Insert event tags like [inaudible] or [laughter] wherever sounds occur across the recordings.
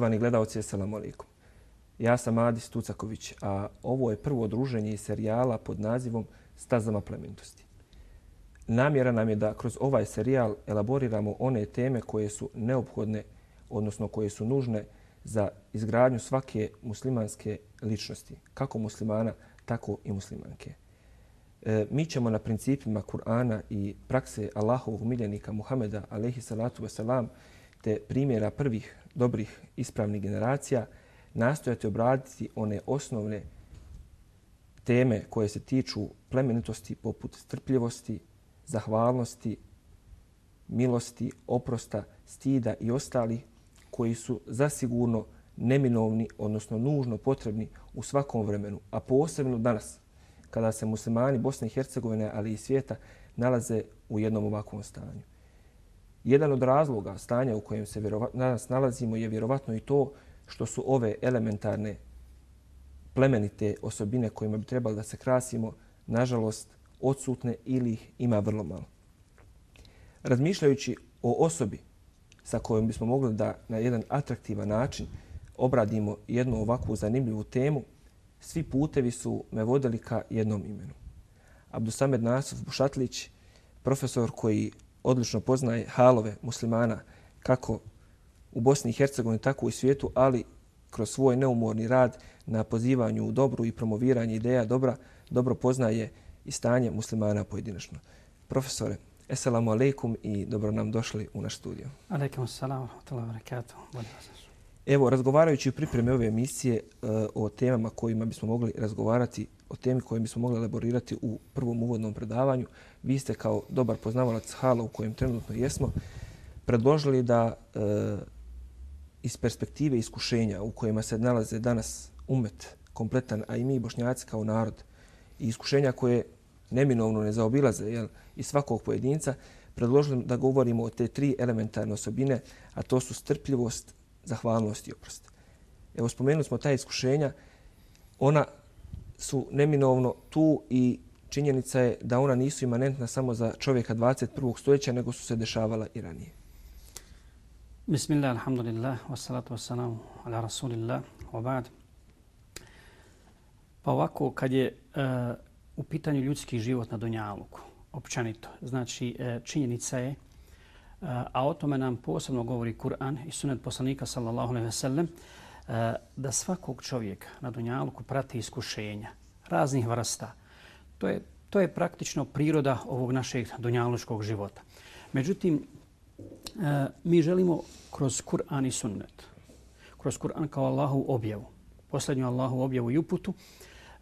Poštovani gledalci, assalamu alaikum. Ja sam Adis Tucaković, a ovo je prvo druženje iz serijala pod nazivom Stazama plemenitosti. Namjera nam je da kroz ovaj serijal elaboriramo one teme koje su neophodne, odnosno koje su nužne za izgradnju svake muslimanske ličnosti, kako muslimana, tako i muslimanke. E, mi ćemo na principima Kur'ana i prakse Allahovog miljenika Muhameda, alaihi salatu wasalam, te primjera prvih dobrih ispravnih generacija, nastojati obraditi one osnovne teme koje se tiču plemenitosti poput strpljivosti, zahvalnosti, milosti, oprosta, stida i ostali koji su zasigurno neminovni, odnosno nužno potrebni u svakom vremenu, a posebno danas, kada se muslimani Bosne i Hercegovine, ali i svijeta, nalaze u jednom ovakvom stanju. Jedan od razloga stanja u kojem se danas nalazimo je vjerovatno i to što su ove elementarne plemenite osobine kojima bi trebali da se krasimo, nažalost, odsutne ili ih ima vrlo malo. Razmišljajući o osobi sa kojom bismo mogli da na jedan atraktivan način obradimo jednu ovakvu zanimljivu temu, svi putevi su me vodili ka jednom imenu. Abdusamed Nasov Bušatlić, profesor koji odlično poznaje halove muslimana kako u Bosni i Hercegovini, tako i u svijetu, ali kroz svoj neumorni rad na pozivanju u dobru i promoviranje ideja dobra, dobro poznaje i stanje muslimana pojedinačno. Profesore, Esselamu alaikum i dobro nam došli u naš studio. Alaikum salam, wa barakatuh. Evo, razgovarajući u pripremi ove emisije e, o temama kojima bismo mogli razgovarati, o temi koje bismo mogli elaborirati u prvom uvodnom predavanju, vi ste kao dobar poznavalac hala u kojem trenutno jesmo, predložili da e, iz perspektive iskušenja u kojima se nalaze danas umet kompletan, a i mi bošnjaci kao narod, i iskušenja koje neminovno ne zaobilaze jel, i svakog pojedinca, predložili da govorimo o te tri elementarne osobine, a to su strpljivost, zahvalnost i oprost. Evo, spomenuli smo ta iskušenja. Ona su neminovno tu i činjenica je da ona nisu imanentna samo za čovjeka 21. stoljeća, nego su se dešavala i ranije. Bismillah, alhamdulillah, wassalatu wassalamu ala rasulillah, wa ba'd. Pa ovako, kad je uh, u pitanju ljudski život na Dunjaluku, općanito, znači uh, činjenica je, a o tome nam posebno govori Kur'an i sunet poslanika sallallahu alejhi ve sellem, da svakog čovjeka na Donjaluku prati iskušenja raznih vrsta. To je, to je praktično priroda ovog našeg donjalučkog života. Međutim, e, mi želimo kroz Kur'an i sunnet, kroz Kur'an kao Allahu objavu, posljednju Allahu objavu i uputu,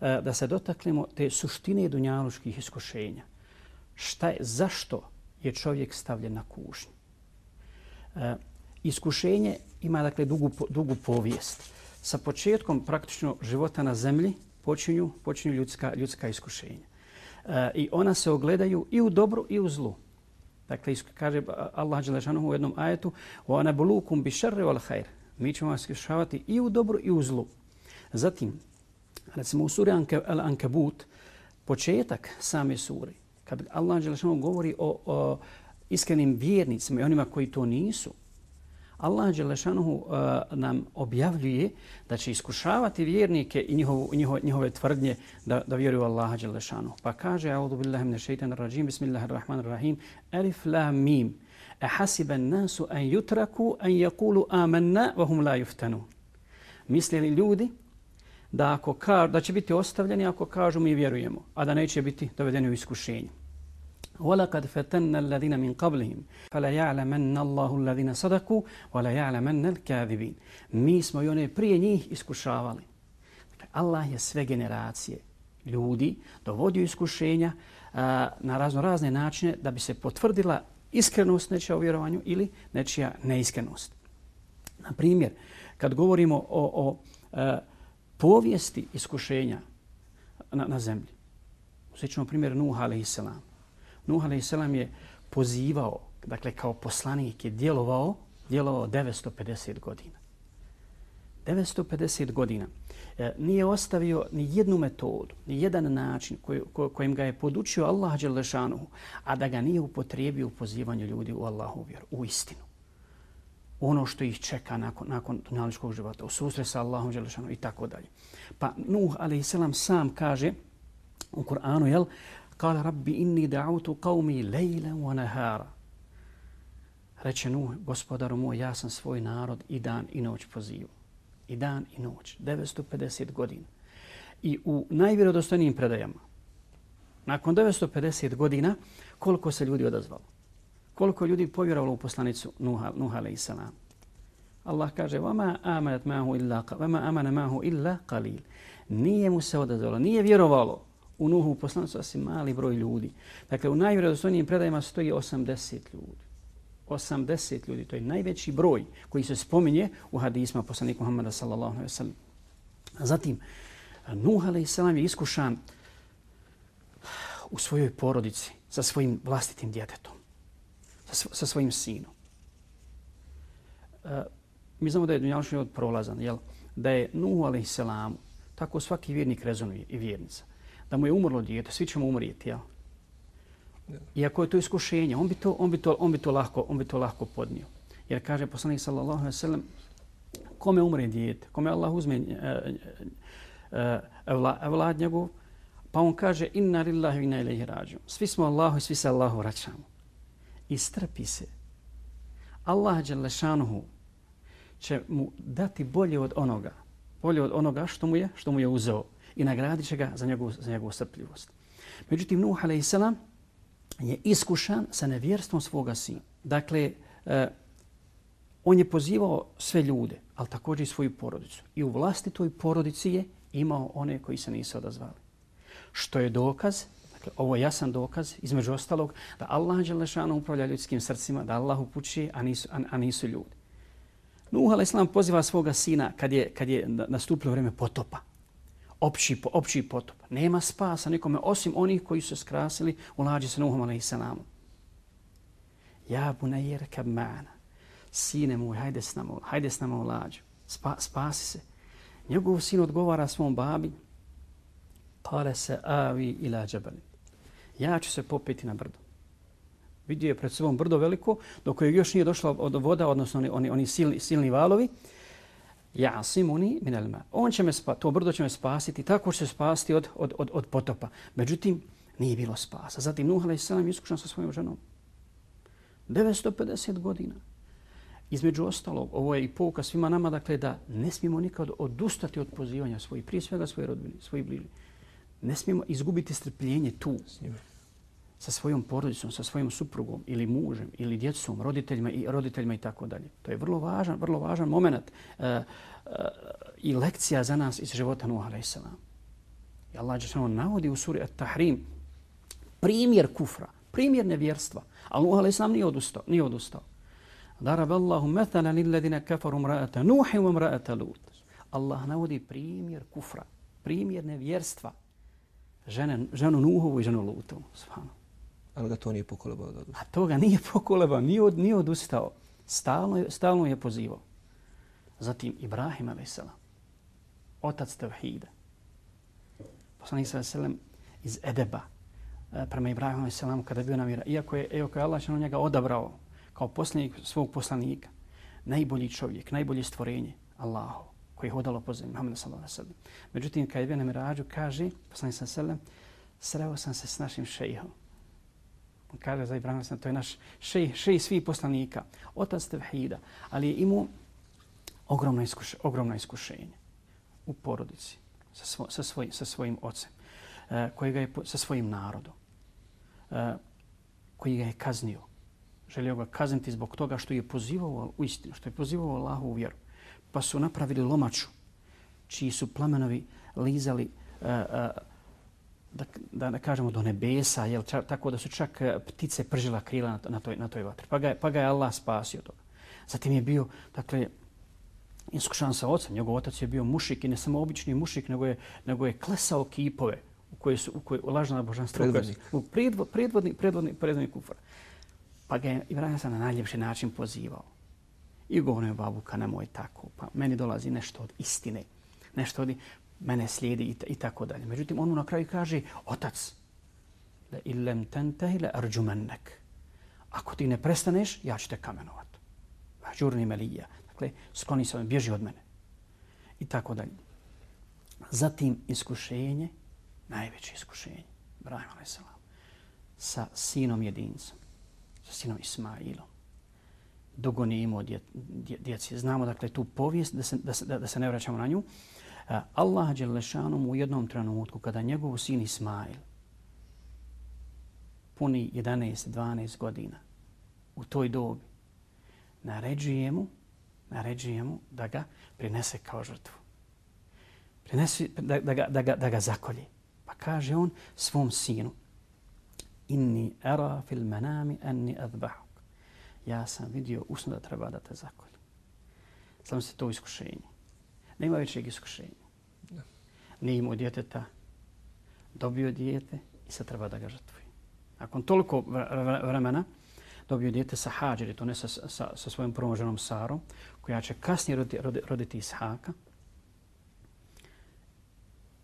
e, da se dotaknemo te suštine dunjaluških iskušenja. Šta je, zašto je čovjek stavljen na kušnju? E, iskušenje ima dakle dugu, dugu povijest. Sa početkom praktično života na zemlji počinju, počinju ljudska, ljudska iskušenja. I ona se ogledaju i u dobru i u zlu. Dakle, kaže Allah Đelešanu u jednom ajetu وَاَنَا بُلُوكُمْ بِشَرِّ وَالْحَيْرِ Mi ćemo vas iskušavati i u dobru i u zlu. Zatim, recimo u suri Al-Ankabut, početak same suri, kad Allah Đelešanu govori o, o iskrenim vjernicima i onima koji to nisu, Allah Đelešanuhu uh, nam objavljuje da će iskušavati vjernike i njihovo, njiho, njihove tvrdnje da, da vjeruju Allaha Đelešanuhu. Pa kaže, Audu billahi mne šeitan rajim, bismillahirrahmanirrahim, Alif la mim, ahasiba nasu an yutraku an yakulu amanna wa hum la yuftanu. Mislili ljudi da, ako ka, da će biti ostavljeni ako kažu mi vjerujemo, a da neće biti dovedeni u iskušenje. ولقد فتنا الذين من قبلهم فلا يعلمن الله الذين صدقوا ولا يعلمن الكاذبين mi smo i one prije njih iskušavali dakle, Allah je sve generacije ljudi dovodio iskušenja a, na razno razne načine da bi se potvrdila iskrenost nečija u vjerovanju ili nečija neiskrenost. Na primjer, kad govorimo o, o a, povijesti iskušenja na, na zemlji, Sjećamo primjer Nuh a.s. Nuh a.s. je pozivao, dakle kao poslanik je djelovao, djelovao 950 godina. 950 godina. E, nije ostavio ni jednu metodu, ni jedan način koj, ko, kojim ga je podučio Allah Đelešanuhu, a da ga nije upotrijebio u pozivanju ljudi u Allahu vjeru, u istinu. ono što ih čeka nakon, nakon dunjaličkog života, u susret sa Allahom Đelešanuhu i tako dalje. Pa Nuh a.s. sam kaže u Kur'anu, jel, قال rabbi inni da'utu qavmi ليلا wa nahara. Reče Nuh, gospodaru moj, ja sam svoj narod i dan i noć pozivu. I dan i noć. 950 godina. I u najvjerodostojnijim predajama, nakon 950 godina, koliko se ljudi odazvalo? Koliko ljudi povjerovalo u poslanicu Nuha, Nuha a.s. Allah kaže, vama amanat mahu illa, vama amana mahu illa qalil. Nije mu se odazvalo, nije vjerovalo u Nuhu poslanicu, asi mali broj ljudi. Dakle, u najvjerodostojnijim predajama stoji 80 ljudi. 80 ljudi, to je najveći broj koji se spominje u hadisma poslanika Muhammada sallallahu alaihi wa sallam. Zatim, Nuh a.s. je iskušan u svojoj porodici sa svojim vlastitim djetetom, sa, sa svojim sinom. E, mi znamo da je dunjavni život prolazan, jel? da je Nuh a.s. tako svaki vjernik rezonuje i vjernica, da mu je umrlo djete, svi ćemo umrijeti, jel? Iako je to iskušenje, on bi to, on bi to, on bi to, lahko, on bi to lahko podnio. Jer kaže poslanik sallallahu alejhi ve sellem kome umre dijete, kome Allah uzme uh, uh, vlad njegov, pa on kaže inna lillahi inna ilaihi rađu. Svi smo Allahu i svi se Allahu vraćamo. I strpi se. Allah šanuhu će mu dati bolje od onoga, bolje od onoga što mu je, što mu je uzeo i nagradit će ga za njegovu, za njegovu strpljivost. Međutim, Nuh a.s je iskušan sa nevjerstvom svoga sina. Dakle, eh, on je pozivao sve ljude, ali također i svoju porodicu. I u vlastitoj porodici je imao one koji se nisu odazvali. Što je dokaz, dakle, ovo je jasan dokaz, između ostalog, da Allah Đelešanu upravlja ljudskim srcima, da Allah upući, a nisu, a, a nisu ljudi. Nuh a.s. poziva svoga sina kad je, kad je nastupilo vrijeme potopa opći, opći potop. Nema spasa nikome osim onih koji su skrasili u lađi sa Nuhom a.s. Ja bu ne jerka mana. Sine moj, hajde s nama, hajde s nama u lađu. Spa, spasi se. Njegov sin odgovara svom babi. Kale se avi ila džabali. Ja ću se popeti na brdo. Vidio je pred sobom brdo veliko, do kojeg još nije došla od voda, odnosno oni, oni, oni silni, silni valovi ja min al-ma. On će me spa, to brdo će me spasiti, tako će se spasiti od, od, od, od potopa. Međutim, nije bilo spasa. Zatim Nuh a.s. iskušan sa svojom ženom. 950 godina. Između ostalog, ovo je i pouka svima nama, dakle, da ne smijemo nikad odustati od pozivanja svojih, prije svega svoje rodbine, svojih bližnje. Ne smijemo izgubiti strpljenje tu S njima sa svojom porodicom, sa svojim suprugom ili mužem ili djecom, roditeljima i roditeljima i tako dalje. To je vrlo važan, vrlo važan moment e, e, i lekcija za nas iz života Nuh a.s. I Allah je navodi u suri At-Tahrim primjer kufra, primjer nevjerstva. Ali Nuh a.s. nije odustao. Nije odustao. Darab Allahu methala lilladina kafaru mra'ata Nuhi wa mra'ata Lut. Allah navodi primjer kufra, primjer nevjerstva. Žene, ženu Nuhovu i ženu Lutovu. Svano. Ali ga to nije pokolebao da A to ga nije pokolebao, nije, od, nije odustao. Stalno, stalno je pozivao. Zatim Ibrahim a.s. Otac Tevhida. Poslanik s.a.s. iz Edeba eh, prema Ibrahimu a.s. kada je bio namjera. Iako je, iako je Allah njega odabrao kao posljednjeg svog poslanika, najbolji čovjek, najbolje stvorenje, Allahu, koji je hodalo po zemlji, Muhammed s.a.s. Međutim, kada je bio na mirađu, kaže, poslanik sallam, sreo sam se s našim šejhom, On kaže za Ibrahima sam, to je naš šej, šej svih poslanika, otac Tevhida, ali je imao ogromno, iskuš, ogromno iskušenje u porodici sa, svo, sa, svoj, sa svojim ocem, e, koji ga je, sa svojim narodom, e, koji ga je kaznio. Želio ga kazniti zbog toga što je pozivao u istinu, što je pozivao Allahu u vjeru. Pa su napravili lomaču, čiji su plamenovi lizali e, e, da, da ne kažemo do nebesa, jel, ča, tako da su čak e, ptice pržila krila na, na, toj, na toj vatri. Pa ga, pa ga je Allah spasio toga. Zatim je bio, dakle, iskušan sa ocem. Njegov otac je bio mušik i ne samo obični mušik, nego je, nego je klesao kipove u koje su u koje lažna božanstva. Predvodnik. U predvo, predvodni, predvodni, predvodni kufar. Pa ga je Ibrahim na najljepši način pozivao. I govorio babuka, nemoj tako. Pa meni dolazi nešto od istine. Nešto od mene slijedi i, tako dalje. Međutim, on mu na kraju kaže, otac, la illem tentehi la arđumennek. Ako ti ne prestaneš, ja ću te kamenovat. Vahđurni melija. Dakle, skloni se, bježi od mene. I tako dalje. Zatim iskušenje, najveće iskušenje, Ibrahim a.s. sa sinom jedincom, sa sinom Ismailom. Dugo nije imao dje, dje, djeci. Znamo dakle tu povijest, da se, da se, da se ne vraćamo na nju. E, Allah Đelešanom u jednom trenutku, kada njegov sin Ismail puni 11-12 godina u toj dobi, naređuje mu, naređuje mu da ga prinese kao žrtvu. Prinesi, da, da, ga, da, ga, da ga zakolje. Pa kaže on svom sinu, inni era fil manami anni adbahuk. Ja sam vidio usno da treba da te zakolje. Samo se to iskušenje. Nema većeg iskušenja. Nije imao djeteta, dobio dijete i sad treba da ga žrtvuje. Nakon toliko vremena dobio dijete sa hađeri, to ne sa, sa, sa svojom prvom ženom Sarom, koja će kasnije roditi, roditi, roditi Ishaka.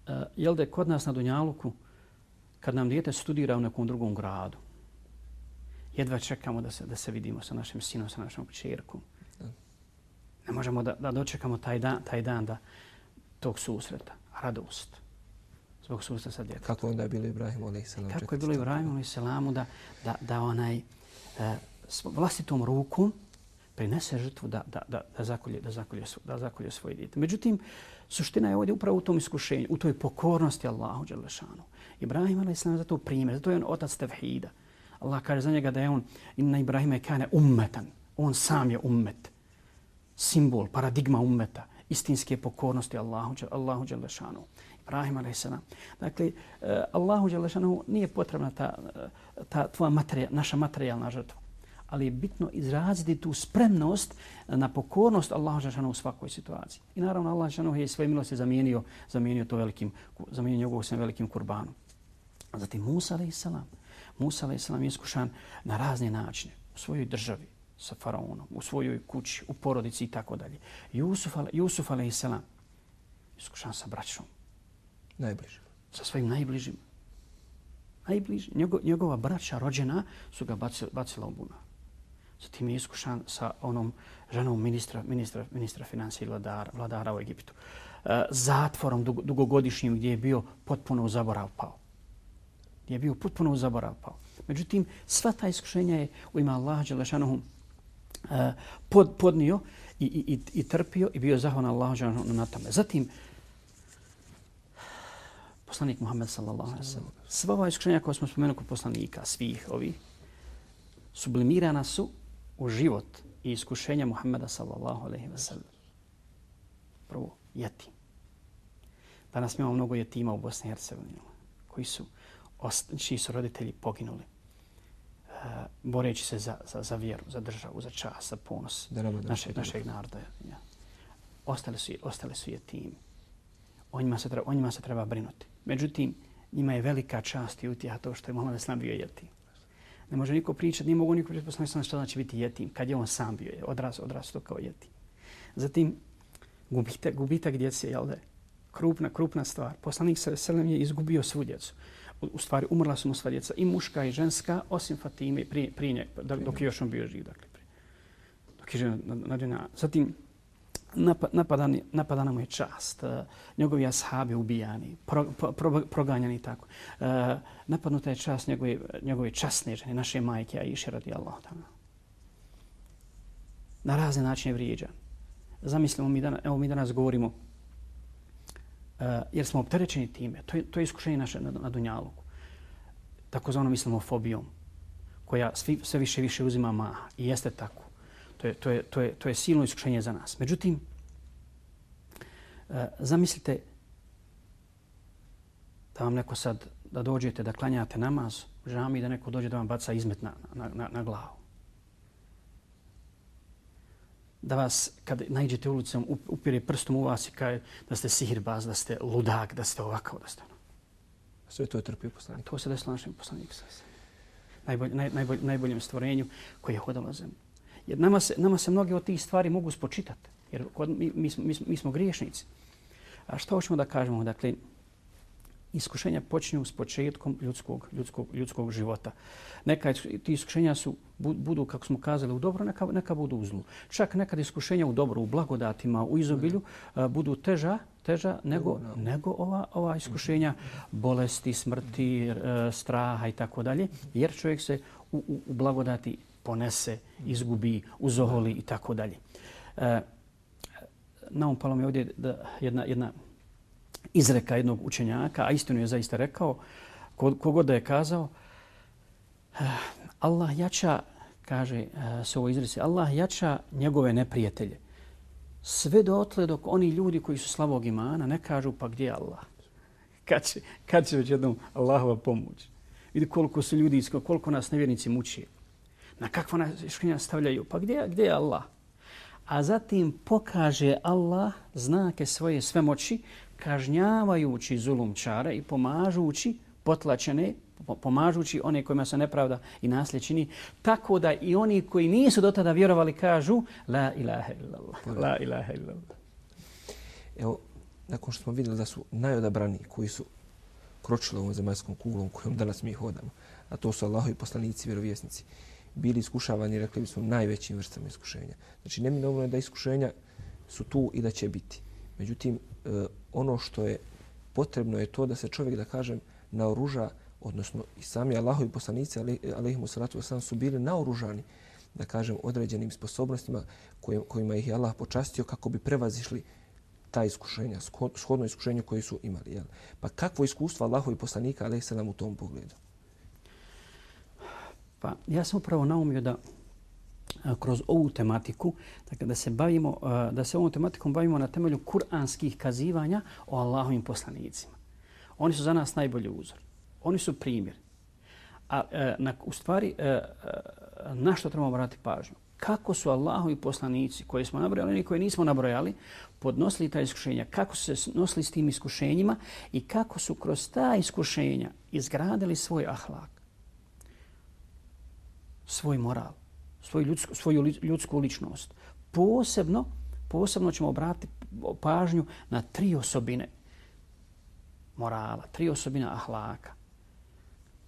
Uh, jel da je kod nas na Dunjaluku, kad nam dijete studira u nekom drugom gradu, jedva čekamo da se, da se vidimo sa našim sinom, sa našom čerkom. Ne možemo da, da dočekamo taj dan, taj dan da tog susreta, radost zbog susreta sa djetetom. Kako onda je bilo Ibrahim a.s. Kako je bilo Ibrahim a.s. da, da, da onaj e, vlastitom rukom prinese žrtvu da, da, da, da, zakolje, da, zakolje, da zakolje svoje djete. Međutim, suština je ovdje upravo u tom iskušenju, u toj pokornosti Allahu Đelešanu. Ibrahim a.s. za to primjer, zato je on otac tevhida. Allah kaže za njega da je on, inna Ibrahima je kane ummetan, on sam je ummet, simbol, paradigma ummeta, istinske pokornosti Allahu, Allahu Đelešanu. Ibrahim a.s. Dakle, eh, Allahu Đelešanu nije potrebna ta, eh, ta tvoja materija, naša materijalna žrtva. Ali je bitno izraziti tu spremnost na pokornost Allahu Đelešanu u svakoj situaciji. I naravno Allah Đelešanu je svoje milosti zamijenio, zamijenio to velikim, zamijenio ga svojim velikim kurbanom. Zatim Musa a.s. Musa a.s. je iskušan na razne načine u svojoj državi sa faraonom, u svojoj kući, u porodici i tako dalje. Jusuf, Jusuf a.s. iskušan sa braćom. Najbliži. Sa svojim najbližim. Najbliži. Njego, njegova braća rođena su ga bacila, bacila u bunar. Zatim je iskušan sa onom ženom ministra, ministra, ministra financija i vladara, vladara u Egiptu. E, zatvorom dug, dugogodišnjim gdje je bio potpuno u zaborav pao. Gdje je bio potpuno u zaborav pao. Međutim, sva ta iskušenja je u ima Allah Đelešanohu e, E, pod, podnio i, i, i, i trpio i bio zahvalan Allah Đelešanohu na tome. Zatim, poslanik Muhammed sallallahu alaihi sallam. Sva ova iskušenja koja smo spomenuli kod poslanika, svih ovih, sublimirana su u život i iskušenja Muhammeda sallallahu alaihi wa sallam. Prvo, jetim. Danas imamo mnogo jetima u Bosni i Hercegovini koji su, čiji su roditelji poginuli boreći se za, za, za vjeru, za državu, za čas, za ponos našeg, našeg naroda. Ja. Ostali, su, ostali su jetimi. O njima, se treba, o njima se treba brinuti. Međutim, njima je velika čast i utjeha to što je Muhammed Islam bio jetim. Ne može niko pričati, nije mogu niko pričati poslanik Islam što znači biti jetim, kad je on sam bio, odraz, odraz to kao jetim. Zatim, gubitak, gubitak djece, jel da krupna, krupna stvar. Poslanik Selem je izgubio svu djecu. U, stvari, umrla su mu sva djeca, i muška i ženska, osim Fatime, prije, prije nje, dok je još on bio živ. Dakle, prije. Dok je živ na, na, na, Zatim, napadani, napadana mu je čast, uh, njegovi ashabi ubijani, pro, pro, pro, proganjani i tako. Uh, napadnuta je čast njegove, njegove časne žene, naše majke, a iše radi Allah. Na razne načine vrijeđan. Zamislimo, mi danas, evo mi danas govorimo, Eh, jer smo opterećeni time, to je, to je iskušenje naše na, na Dunjaluku, takozvanom islamofobijom, koja svi, sve više više uzima maha i jeste tako to je, to je, to je, to je silno iskušenje za nas. Međutim, e, zamislite da vam neko sad, da dođete da klanjate namaz u žami da neko dođe da vam baca izmet na, na, na, na glavu. Da vas, kad najđete ulicom, upire prstom u vas i kaže da ste sihirbaz, da ste ludak, da ste ovakav, da ste ono. Sve to je trpio poslanik. To se desilo našem poslaniku. Najbolj, naj, najbolj, najboljem stvorenju koji je hodalo zemlju. Jer nama se, nama se mnoge od tih stvari mogu spočitati. Jer kod, mi, mi, smo, mi, smo, mi smo griješnici. A što hoćemo da kažemo? Dakle, iskušenja počinju s početkom ljudskog, ljudskog, ljudskog života. Neka ti iskušenja su, budu, kako smo kazali, u dobro, neka, neka budu u zlu. Čak nekad iskušenja u dobro, u blagodatima, u izobilju, uh, budu teža, teža nego, nego ova, ova iskušenja bolesti, smrti, uh, straha i tako dalje. Jer čovjek se u, u, u blagodati ponese, izgubi, uzoholi i tako dalje. Uh, na ovom palom je ovdje da jedna, jedna izreka jednog učenjaka, a istinu je zaista rekao, kogod da je kazao, ah, Allah jača, kaže eh, se ovo izreci, Allah jača njegove neprijatelje. Sve do otle dok oni ljudi koji su slavog imana ne kažu pa gdje je Allah? Kad će, kad će već jednom Allahova pomoć? Vidi koliko su ljudi, koliko nas nevjernici muči. Na kakva nas iškinja stavljaju? Pa gdje, gdje je Allah? A zatim pokaže Allah znake svoje svemoći kažnjavajući zulumčare i pomažući potlačene, pomažući one kojima se nepravda i naslje čini, tako da i oni koji nisu do tada vjerovali kažu La ilaha illallah, la ilaha illallah. Evo, nakon što smo vidjeli da su najodabraniji koji su kročili ovom zemaljskom kuglom kojom danas mi hodamo, a to su Allahovi poslanici, vjerovjesnici, bili iskušavani, rekli bismo, najvećim vrstama iskušenja. Znači, neminovno je da iskušenja su tu i da će biti. Međutim, e, ono što je potrebno je to da se čovjek, da kažem, naoruža, odnosno i sami Allahovi poslanici, alaihimu salatu wasalam, su bili naoružani, da kažem, određenim sposobnostima kojima ih je Allah počastio kako bi prevazišli ta iskušenja, shodno iskušenje koje su imali. Jel? Pa kakvo iskustvo Allahovi poslanika, alaihi nam u tom pogledu? Pa ja sam upravo naumio da kroz ovu tematiku, dakle da se bavimo, da se ovom tematikom bavimo na temelju kuranskih kazivanja o Allahovim poslanicima. Oni su za nas najbolji uzor. Oni su primjer. A e, na, u stvari, e, e, na što trebamo obratiti pažnju? Kako su Allahovi poslanici koji smo nabrojali i koji nismo nabrojali podnosili ta iskušenja? Kako su se nosili s tim iskušenjima i kako su kroz ta iskušenja izgradili svoj ahlak? Svoj moral? Svoju ljudsku, svoju ljudsku ličnost. Posebno, posebno ćemo obratiti pažnju na tri osobine morala, tri osobine ahlaka.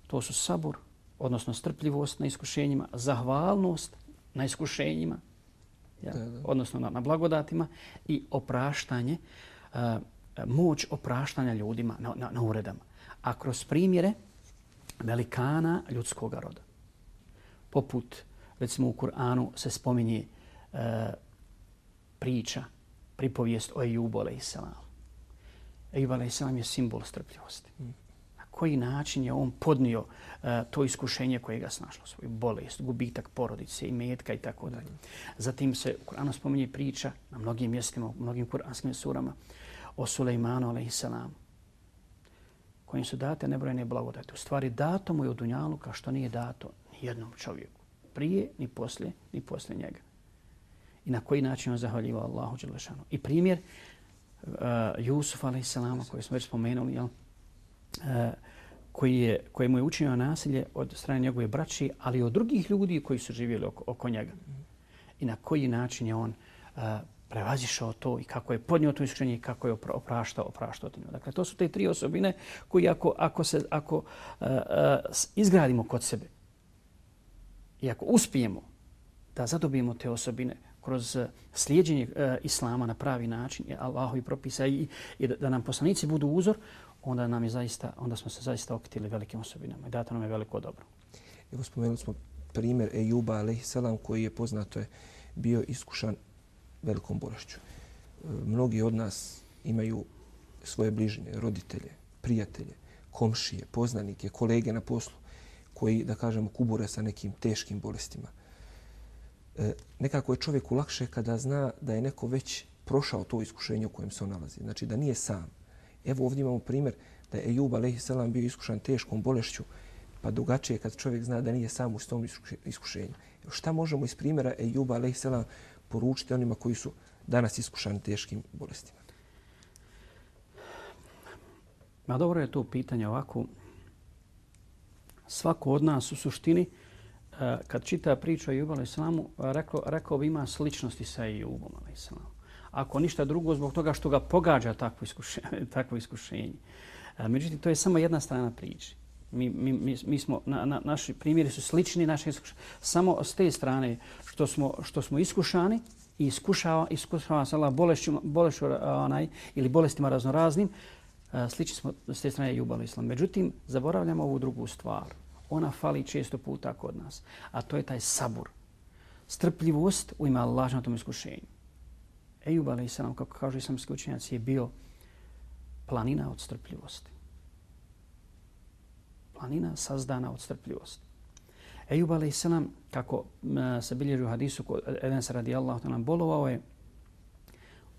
To su sabur, odnosno strpljivost na iskušenjima, zahvalnost na iskušenjima, ja, odnosno na, na blagodatima i opraštanje, uh, moć opraštanja ljudima na, na, na uredama. A kroz primjere velikana ljudskog roda, poput uh, recimo u Kur'anu se spominje uh, priča, pripovijest o Ejubu a.s. Ejub a.s. je simbol strpljivosti. Mm. Na koji način je on podnio uh, to iskušenje koje ga snašlo, svoju bolest, gubitak porodice i metka i tako dalje. Mm. Zatim se u Kur'anu spominje priča na mnogim mjestima, u mnogim kuranskim surama o Sulejmanu a.s. kojim su date nebrojene blagodate. U stvari dato mu je u Dunjalu kao što nije dato jednom čovjeku prije, ni poslije, ni poslije njega. I na koji način on zahvaljivao Allahu Đelešanu. I primjer uh, Jusuf a.s. koji smo već spomenuli, jel? Uh, koji, je, kojemu je učinio nasilje od strane njegove braći, ali od drugih ljudi koji su živjeli oko, oko njega. I na koji način je on uh, prevazišao to i kako je podnio to iskušenje i kako je opraštao, opraštao to. Dakle, to su te tri osobine koji ako, ako, se, ako uh, uh, izgradimo kod sebe, I ako uspijemo da zadobijemo te osobine kroz eh, slijedjenje e, islama na pravi način, Allahovi propisa i, i da, nam poslanici budu uzor, onda nam je zaista, onda smo se zaista okitili velikim osobinama i dato nam je veliko dobro. Evo spomenuli smo primjer Ejuba a.s. koji je poznato je bio iskušan velikom bolešću. Eh, mnogi od nas imaju svoje bližnje, roditelje, prijatelje, komšije, poznanike, kolege na poslu koji, da kažemo, kubure sa nekim teškim bolestima. E, nekako je čovjeku lakše kada zna da je neko već prošao to iskušenje u kojem se on nalazi. Znači da nije sam. Evo ovdje imamo primjer da je Ejub a.s. bio iskušan teškom bolešću, pa drugačije kad čovjek zna da nije sam u tom iskušenju. Evo šta možemo iz primjera Ejuba a.s. poručiti onima koji su danas iskušani teškim bolestima? Ma dobro je to pitanje ovako svako od nas u suštini, e, kad čita priču o Ejubu a.s. rekao, rekao bi ima sličnosti sa Ejubom a.s. Ako ništa drugo, zbog toga što ga pogađa takvo iskušenje. [laughs] takvo iskušenje. E, međutim, to je samo jedna strana priče. Mi, mi, mi, mi smo, na, na, naši primjeri su slični, naši samo s te strane što smo, što smo iskušani i iskušava, iskušava se Allah bolešću, bolešću onaj, ili bolestima raznoraznim, E, slični smo s te strane Jubal Islam. Međutim, zaboravljamo ovu drugu stvar. Ona fali često puta kod nas. A to je taj sabur. Strpljivost u ima Allah na tom iskušenju. Ejub a.s. kako kažu islamski učenjaci, je bio planina od strpljivosti. Planina sazdana od strpljivosti. Ejub a.s. kako e, se bilježi u hadisu kod Edensa radijallahu ta'ala bolovao je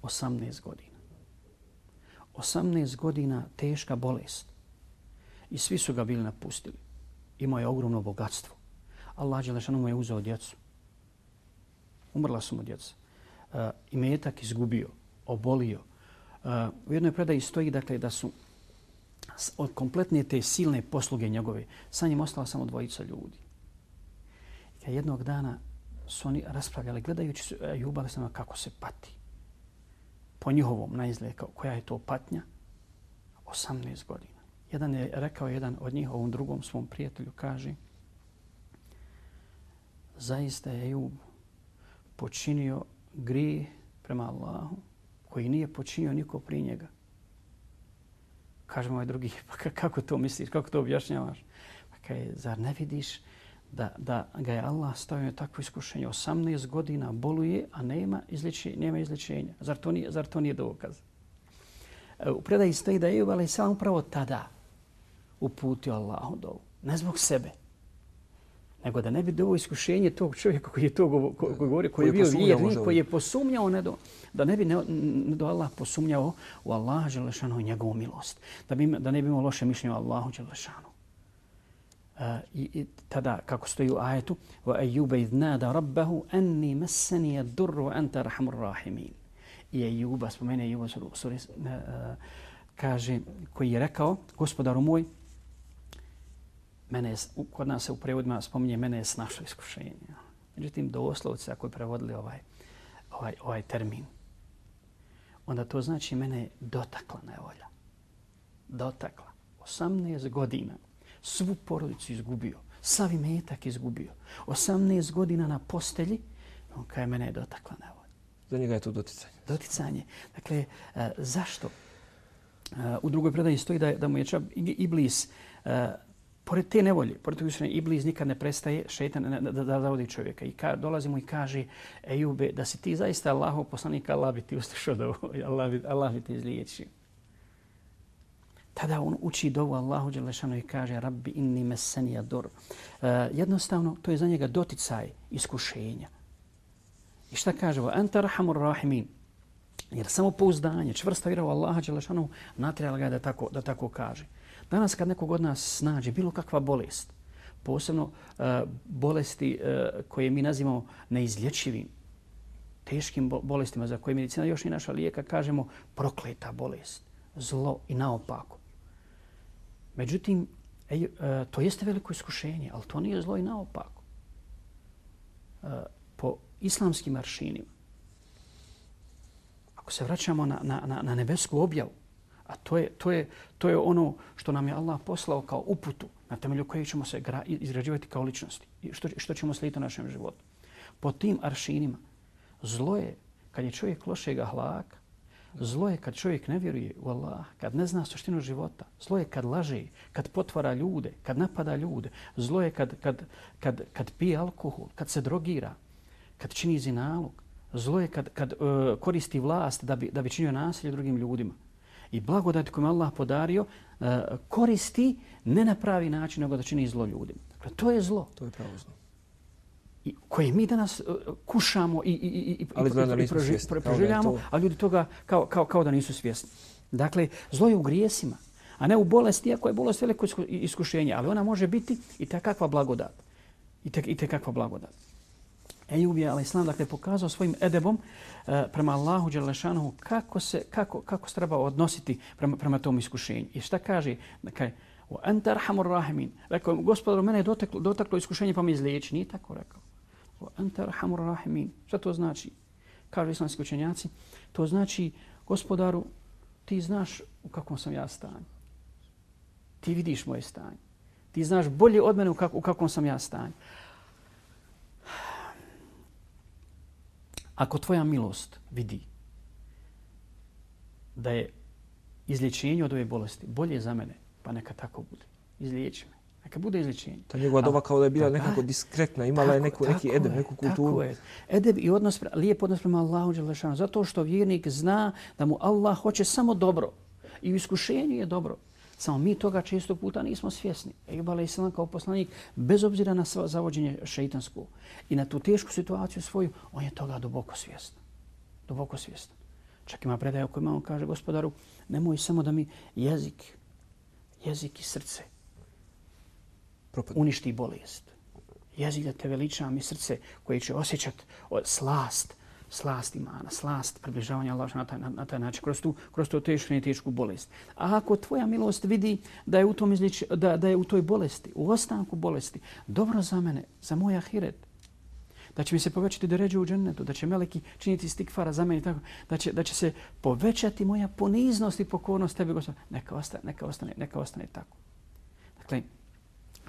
18 godina. 18 godina teška bolest. I svi su ga bili napustili. Imao je ogromno bogatstvo. Allah Đelešanu mu je uzeo djecu. Umrla su mu djeca uh, imetak izgubio, obolio. E, u jednoj predaji stoji dakle, da su od kompletne te silne posluge njegove sa njim ostala samo dvojica ljudi. I kad jednog dana su oni raspravljali, gledajući e, su uh, kako se pati. Po njihovom na izgled, koja je to patnja? 18 godina. Jedan je rekao, jedan od njih ovom drugom svom prijatelju kaže zaista je Ejub počinio grije prema Allahu koji nije počinio niko prije njega. Kaže moj drugi, pa kako to misliš, kako to objašnjavaš? Pa kaj, zar ne vidiš da, da ga je Allah stavio takvo iskušenje? 18 godina boluje, a nema, izliči, nema izličenja. Zar to nije, zar to nije dokaz? E, u predaji stoji da je Ejub, sam upravo tada uputio Allahu dovu. Ne zbog sebe, nego da ne bi dovo iskušenje tog čovjeka koji je to govorio, koji, je bio vjernik, koji je posumnjao, ne do, da ne bi ne, ne do Allah posumnjao u Allaha Đelešanu i njegovu milost. Da, bi, da ne bi imao loše mišljenje o Allahu Đelešanu. I, i, tada, kako stoji u ajetu, wa ayyuba idh rabbahu anni massani ad-durru anta arhamur rahimin. I Ayyuba spomene Ayyuba suri, uh, kaže koji je rekao gospodaru moj mene je, kod nas se u prevodima spominje mene je snašlo iskušenje. Međutim, doslovce, ako je prevodili ovaj, ovaj, ovaj termin, onda to znači mene je dotakla nevolja. Dotakla. 18 godina svu porodicu izgubio, sav imetak izgubio. 18 godina na postelji, on kaj mene je dotakla nevolja. Za njega je to doticanje. Doticanje. Dakle, uh, zašto? Uh, u drugoj predaji stoji da, da mu je čab Iblis uh, pored te nevolje, pored toga i Iblis nikad ne prestaje šetan da, da, da zavodi čovjeka. I ka, dolazi mu i kaže, Ejube, da si ti zaista Allahov poslanik, Allah bi ti [laughs] ustašao da Allah bi, Allah bi te izliječio. Tada on uči dovu Allahu Đelešanu i kaže, Rabbi inni meseni ador. Uh, e, jednostavno, to je za njega doticaj iskušenja. I šta kaže? Anta rahamur rahimin. Jer samo pouzdanje, čvrsta vjera u Allaha Đelešanu, natrijala ga da tako, da tako kaže. Danas kad nekog od nas snađe bilo kakva bolest, posebno uh, bolesti uh, koje mi nazivamo neizlječivim, teškim bolestima za koje medicina još i naša lijeka kažemo prokleta bolest, zlo i naopako. Međutim, ej, e, to jeste veliko iskušenje, ali to nije zlo i naopako. E, po islamskim aršinima, ako se vraćamo na, na, na, na nebesku objavu, A to je, to, je, to je ono što nam je Allah poslao kao uputu na temelju koje ćemo se gra, izrađivati kao ličnosti i što, što ćemo slijediti u našem životu. Po tim aršinima zlo je kad je čovjek lošeg ahlaka, zlo je kad čovjek ne vjeruje u Allah, kad ne zna suštinu života, zlo je kad laže, kad potvara ljude, kad napada ljude, zlo je kad, kad, kad, kad pije alkohol, kad se drogira, kad čini zinalog, zlo je kad, kad uh, koristi vlast da bi, da bi činio nasilje drugim ljudima i blagodat kojom Allah podario uh, koristi ne na pravi način, nego da čini zlo ljudima. Dakle, to je zlo. To je pravo zlo. I koje mi danas uh, kušamo i, i, i, i, ali i, i proži, proživljamo, to... a ljudi toga kao, kao, kao da nisu svjesni. Dakle, zlo je u grijesima, a ne u bolesti, iako je bolest veliko iskušenje, ali ona može biti i takakva blagodat. I, te, i takakva blagodat. Ejub je, ali islam, dakle, pokazao svojim edebom uh, prema Allahu Đelešanohu kako se, kako, kako se treba odnositi prema, prema tom iskušenju. I šta kaže? Dakle, o ente arhamur rahimin. Rekao, gospodaru, mene je doteklo, dotaklo iskušenje pa mi izliječi. Nije tako rekao. O anta arhamur rahimin. Šta to znači? Kažu islamski učenjaci. To znači, gospodaru, ti znaš u kakvom sam ja stanju. Ti vidiš moje stanje. Ti znaš bolje od mene u, kak u kakvom sam ja stanju. Ako tvoja milost vidi da je izlječenje od ove bolesti bolje za mene, pa neka tako bude. Izliječi me. Neka bude izlječenje. Ta njegova doba kao da je bila nekako diskretna, imala tako, je neku, neki edeb, neku kulturu. Tako je. Edeb i odnos, lijep odnos prema Allahu Đelešanu. Zato što vjernik zna da mu Allah hoće samo dobro. I u iskušenju je dobro. Samo mi toga često puta nismo svjesni. Ejub sallam kao poslanik, bez obzira na zavođenje šeitansku i na tu tešku situaciju svoju, on je toga duboko svjestan. Duboko svjestan. Čak ima predaj u kojima on kaže gospodaru, nemoj samo da mi jezik, jezik i srce propadne. uništi bolest. Jezik da te veličam i srce koje će osjećati slast, slast imana, slast približavanja Allah na taj, na, na taj način, kroz tu, kroz tu tešku i tešku bolest. A ako tvoja milost vidi da je u, tom izliči, da, da je u toj bolesti, u ostanku bolesti, dobro za mene, za moj ahiret, da će mi se povećati da ređe u džennetu, da će meleki činiti stikfara za mene, tako, da, će, da će se povećati moja poniznost i pokornost tebi, gospod. Neka ostane, neka ostane, neka ostane tako. Dakle,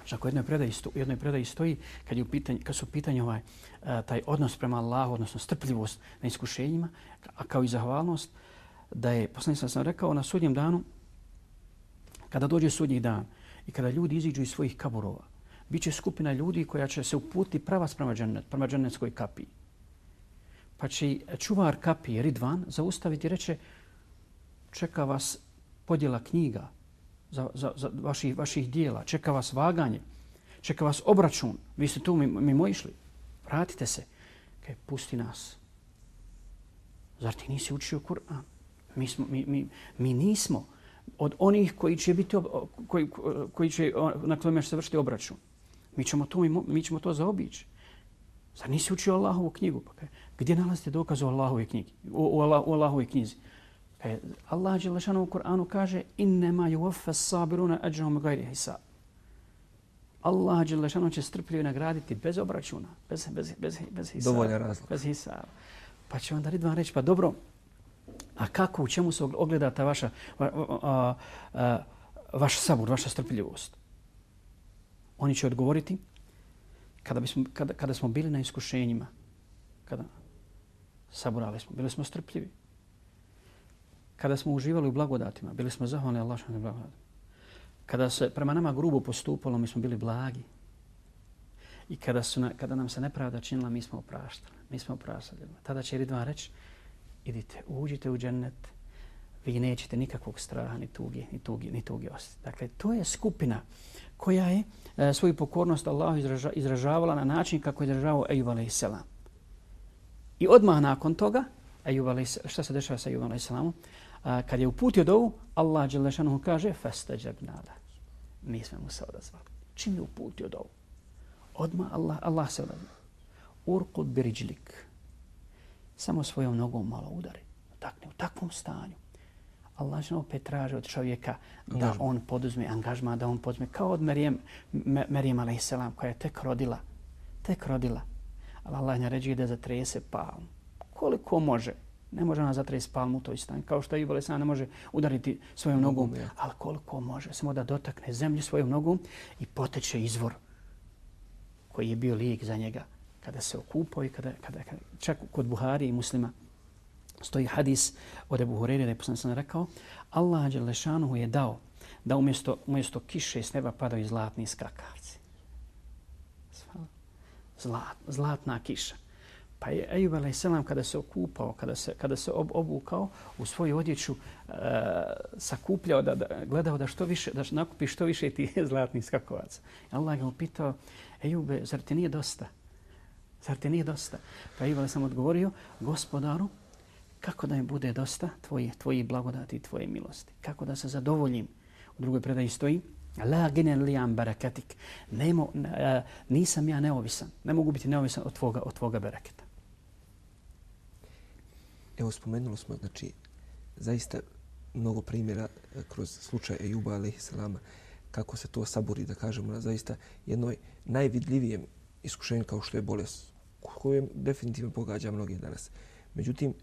Znači, Čak u jednoj predaji, sto, jednoj predaji stoji kad, je u pitanju, kad su pitanje ovaj, e, taj odnos prema Allahu, odnosno strpljivost na iskušenjima, a kao i zahvalnost, da je, poslanik sam sam rekao, na sudnjem danu, kada dođe sudnji dan i kada ljudi iziđu iz svojih kaburova, bit će skupina ljudi koja će se uputi pravac prema, džennet, prema džennetskoj kapiji. Pa će čuvar kapije, Ridvan, zaustaviti i reće čeka vas podjela knjiga, za, za, za vaših, vaših dijela. Čeka vas vaganje. Čeka vas obračun. Vi ste tu mimo išli. Vratite se. Kaj, pusti nas. Zar ti nisi učio Kur'an? Mi, smo, mi, mi, mi nismo od onih koji će biti koji, koji će na kojima će se vršiti obračun. Mi ćemo to, mi ćemo to zaobići. Zar nisi učio Allahovu knjigu? Pa kaj, gdje nalazite dokaz o Allahove knjigi? U, u, Allah, u Allahove knjizi? E, Allah Đelešanu u Kur'anu kaže innema yuwaffa sabiruna ajrahum gajri hisab. Allah Đelešanu će strpljivo nagraditi bez obračuna, bez, bez, bez, bez hisaba. Dovoljno razlog. Bez hisaba. Pa će onda Ridvan reći, pa dobro, a kako, u čemu se ogleda ta vaša, a, a, a, vaš sabur, vaša strpljivost? Oni će odgovoriti, kada, bismo, kada, kada smo bili na iskušenjima, kada saburali smo, bili smo strpljivi kada smo uživali u blagodatima, bili smo zahvalni Allahu na blagodatima. Kada se prema nama grubo postupalo, mi smo bili blagi. I kada, su na, kada nam se nepravda činila, mi smo opraštali. Mi smo opraštali. Tada će Ridvan reći, idite, uđite u džennet, vi nećete nikakvog straha, ni tugi, ni tugi, ni tugi ostati. Dakle, to je skupina koja je e, svoju pokornost Allahu izraža, izražavala na način kako je izražavao Ejub a.s. I odmah nakon toga, Ejub a.s. šta se dešava sa Ejub a.s a, kad je uputio dovu, Allah Đelešanu kaže فَاسْتَجَبْنَا لَهُ Mi smo mu se odazvali. Čim je uputio dovu? Odma Allah, Allah se odazvali. Urkud biriđlik. Samo svojom nogom malo udari. Takne u takvom stanju. Allah će opet traži od čovjeka da on poduzme angažma, da on poduzme kao od Merijem, Merijem a.s. koja je tek rodila. Tek rodila. Ali Allah naređuje da zatrese palmu. Koliko može? Ne može ona zatresti palmu u toj stanji. Kao što je Lesana ne može udariti svojom nogom. Ali koliko može? Samo da dotakne zemlju svojom nogom i poteče izvor koji je bio lijek za njega kada se okupao i kada, kada, kada čak kod Buhari i muslima stoji hadis od Ebu Hureyre da je poslani sam rekao Allah Đelešanu je dao da umjesto, umjesto kiše s neba padaju zlatni skakavci. Zlat, zlatna kiša. Pa je Ejub a.s. kada se okupao, kada se, kada se ob, obukao u svoju odjeću, e, sakupljao, da, da, gledao da što više, da nakupi što više ti [laughs] zlatnih skakovaca. Allah ga upitao, Ejube, zar ti nije dosta? Zar ti nije dosta? Pa Ejub a.s. odgovorio, gospodaru, kako da mi bude dosta tvoji, tvoji blagodati i tvoje milosti? Kako da se zadovoljim? U drugoj predaji stoji, La ginen li am barakatik. Nemo, e, nisam ja neovisan. Ne mogu biti neovisan od tvoga, od tvoga bereketa. Evo, spomenuli smo, znači, zaista mnogo primjera e, kroz slučaj Ejuba, alaihi salama, kako se to saburi, da kažemo, na zaista jednoj najvidljivijem iskušenju kao što je bolest, koju definitivno pogađa mnogi danas. Međutim,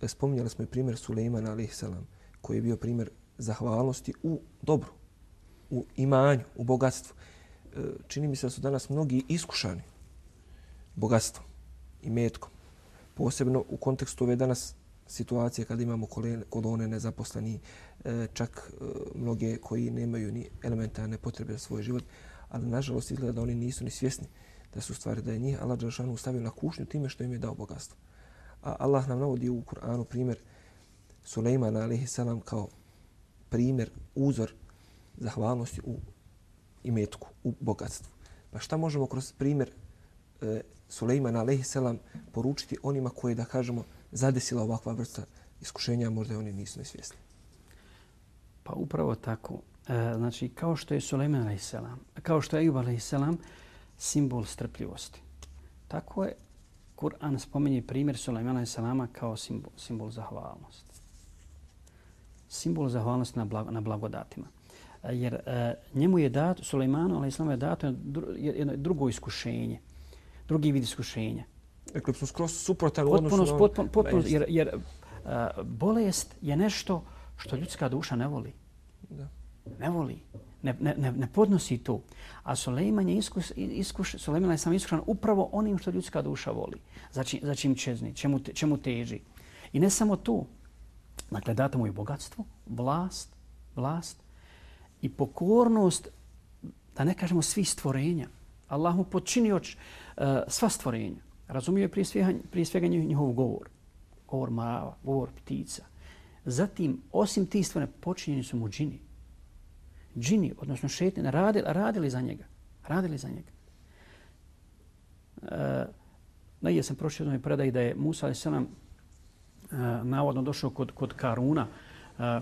e, spominjali smo i primjer Sulejmana, alaihi salam, koji je bio primjer zahvalnosti u dobru, u imanju, u bogatstvu. E, čini mi se da su danas mnogi iskušani bogatstvom i metkom. Posebno u kontekstu ove danas situacije kada imamo kolone nezaposleni, e, čak e, mnoge koji nemaju ni elementarne potrebe za svoj život, ali nažalost izgleda da oni nisu ni svjesni da su stvari da je njih Allah Đelšanu stavio na kušnju time što im je dao bogatstvo. A Allah nam navodi u Kur'anu primjer Sulejmana alaihi salam kao primjer, uzor zahvalnosti u imetku, u bogatstvu. Pa šta možemo kroz primjer e, Sulejman alaihi poručiti onima koje, da kažemo, zadesila ovakva vrsta iskušenja, možda oni nisu nesvjesni? Pa upravo tako. E, znači, kao što je Sulejman a.s., kao što je Ejub a.s. simbol strpljivosti. Tako je Kur'an spominje primjer Sulejmana a.s. kao simbol, simbol zahvalnosti. Simbol zahvalnosti na, blago, na blagodatima e, jer e, njemu je dat, Sulejmanu, ali islamu je dato jedno drugo iskušenje, drugi vid iskušenja. Dakle, smo skroz suprotan u odnosu na... Potpuno, potpuno, jer, jer e, bolest je nešto što ljudska duša ne voli. Da. Ne voli. Ne, ne, ne, ne podnosi to. A Sulejman je iskus, iskuš, Sulejman je sam iskušan upravo onim što ljudska duša voli. Za, či, za čim čezni, čemu, čemu teži. I ne samo to. Dakle, date mu i bogatstvo, vlast, vlast, i pokornost, da ne kažemo svi stvorenja. Allah mu počinio uh, sva stvorenja. Razumio je prije svega, prije svega njihov govor. Govor mrava, govor ptica. Zatim, osim tih stvorenja, počinjeni su mu džini. Džini, odnosno šetine, radili, radili za njega. Radili za njega. E, uh, Najde sam prošao jednoj predaj da je Musa a.s. Uh, navodno došao kod, kod Karuna,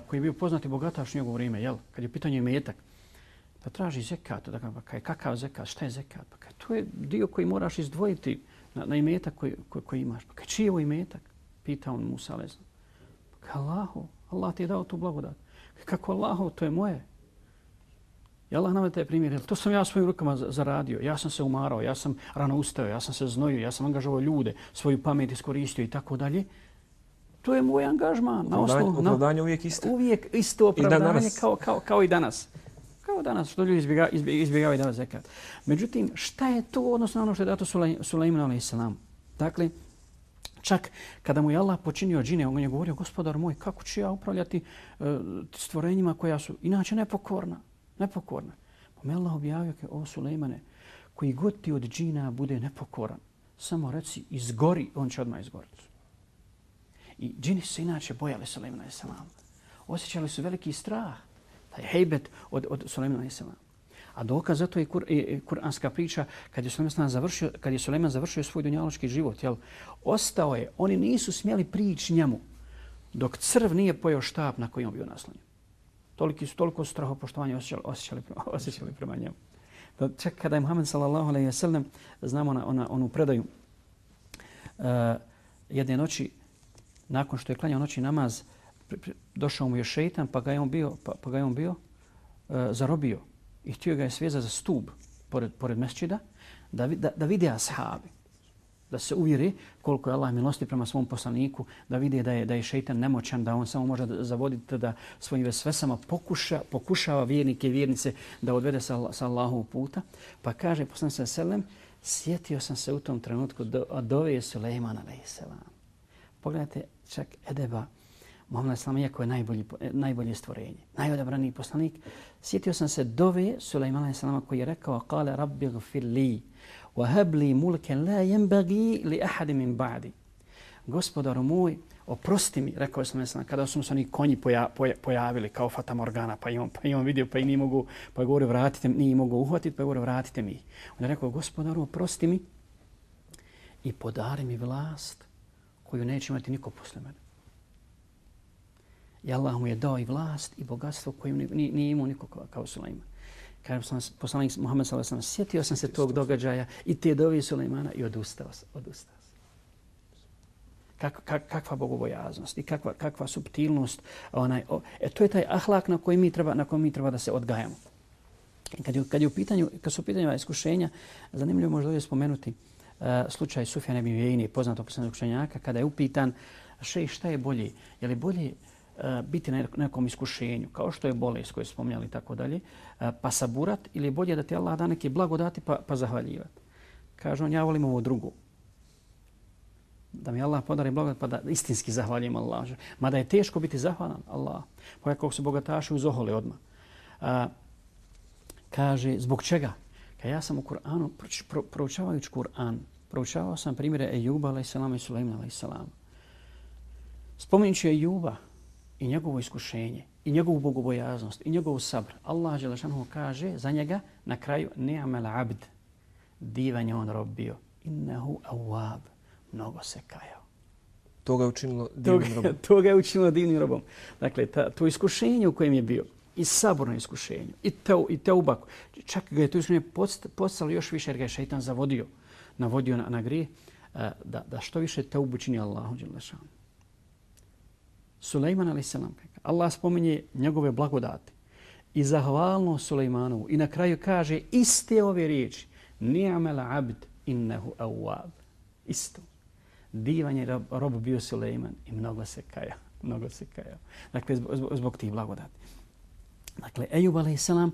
koji je bio poznati bogataš u njegovo vrijeme, jel? kad je pitanje pitanju imetak, pa traži zekat, da pa kaj, kakav zekat, šta je zekat? Pa kaj, to je dio koji moraš izdvojiti na, na imetak koji, koji, koji imaš. Pa kaj, čiji je ovo imetak? Pita on Musa Lezna. Pa kaj, Allahu, Allah ti je dao tu blagodat. Kaj, kako Allahu, to je moje. I Allah nam je taj primjer. To sam ja svojim rukama zaradio. Ja sam se umarao, ja sam rano ustao, ja sam se znojio, ja sam angažovao ljude, svoju pamet iskoristio i tako dalje. To je moj angažman. Na osnovu, opravdanje uvijek isto. Uvijek isto opravdanje kao, kao, kao i danas. Kao danas, što ljudi izbjega, izbjegavaju danas zekat. Međutim, šta je to odnosno ono što je dato Sulaiman a.s. Dakle, čak kada mu je Allah počinio džine, on je govorio, gospodar moj, kako ću ja upravljati uh, stvorenjima koja su inače nepokorna? Nepokorna. Pa me Allah objavio, ke, o Sulaimane, koji god ti od džina bude nepokoran, samo reci, izgori, on će odmah izgoriti. I džini su inače bojali Sulemana i Salam. Osjećali su veliki strah, taj hejbet od, od Sulemana a.s. A dokaz za to je kur, i, kuranska priča kad je Suleman završio, kad je Suleman završio svoj dunjaloški život. Jel? Ostao je, oni nisu smjeli prići njemu dok crv nije pojao štab na kojim bio naslonjen. Toliki su toliko strahopoštovanja osjećali, osjećali, prema, [laughs] osjećali prema njemu. Da čak kada je Muhammed sallallahu alaihi wa sallam, znamo na, ona, onu predaju, uh, jedne noći nakon što je klanjao noći namaz, došao mu je šeitan, pa ga je on bio, pa, pa ga je on bio uh, zarobio i htio ga je sveza za stub pored, pored mesčida, da, da, da vide ashabi, da se uvjeri koliko je Allah milosti prema svom poslaniku, da vidi da je, da je šejtan nemoćan, da on samo može zavoditi da svojim vesvesama pokuša, pokušava vjernike i vjernice da odvede sa, sa Allahovog puta. Pa kaže poslanik sa selem, sjetio sam se u tom trenutku do, dove Sulejmana a.s. Pogledajte, čak edeba Muhammed Islam, iako je najbolji, e, najbolje stvorenje, najodabraniji poslanik, sjetio sam se dove Sulejmana Islama koji je rekao Kale rabbi gfir li wa habli mulke la jembagi li ahadi min ba'di. Gospodaru moj, oprosti mi, rekao sam Islam, kada su se oni konji poja, poja, pojavili kao Fata Morgana, pa imam, pa imam vidio, pa i nije mogu, pa govore pa vratite mi, nije mogu uhvatiti, pa govore vratite mi. On je rekao, gospodaru, oprosti mi i podari mi vlast koju neće imati niko posle mene. I Allah mu je dao i vlast i bogatstvo koju nije, nije imao niko kao Sulejman. Kaže sam poslanik Muhammed sellem, sjetio sam se tog događaja i te dovi Sulejmana i odustao, odustao. Kak, kak, kakva bogobojaznost i kakva, kakva subtilnost. Onaj, o, e, to je taj ahlak na koji mi treba, na koji mi treba da se odgajamo. Kad je, kad je u pitanju, kad su u pitanju iskušenja, zanimljivo možda ovdje spomenuti, uh, slučaj Sufjana ibn Vijeni, poznatog poslanog učenjaka, kada je upitan še šta je bolje? Je li bolje uh, biti na nekom iskušenju, kao što je bolest koju spominjali i tako dalje, pa saburat ili je bolje da ti Allah da neke blagodati pa, pa zahvaljivati. Kaže on, ja volim ovo drugo. Da mi Allah podari blagodat pa da istinski zahvaljujem Allah. Mada je teško biti zahvalan Allah. Pa kako se bogataši uzoholi odmah. A, kaže, zbog čega? Kad ja sam u Kur'anu, proučavajući Kur'an, proučavao sam primjere Ejuba, a.s. i Sulejmana, a.s. Spominjući Ejuba i njegovo iskušenje, i njegovu bogobojaznost, i njegovu sabr, Allah Đelešanu kaže za njega na kraju ni'mal abd, divan je on rob bio. Innehu awab, mnogo se kajao. To ga je učinilo divnim robom. [laughs] to ga je učinilo divnim robom. Dakle, ta, to iskušenje u kojem je bio, i saborno iskušenje, i, te, i teubaku, čak ga je to iskušenje postalo još više jer ga je šeitan zavodio, navodio na, na grije, da, da što više teubu čini Allahu Đelešanu. Sulejman a.s. Allah spominje njegove blagodate i zahvalno Sulejmanovu i na kraju kaže iste ove riječi ni'mal abd innehu awwab. Isto. Divan je rob, rob bio Sulejman i mnogo se kaja. [laughs] Mnogo se kaja. Dakle, zbog, zbog tih blagodati. Dakle, Ejub a.s. Uh,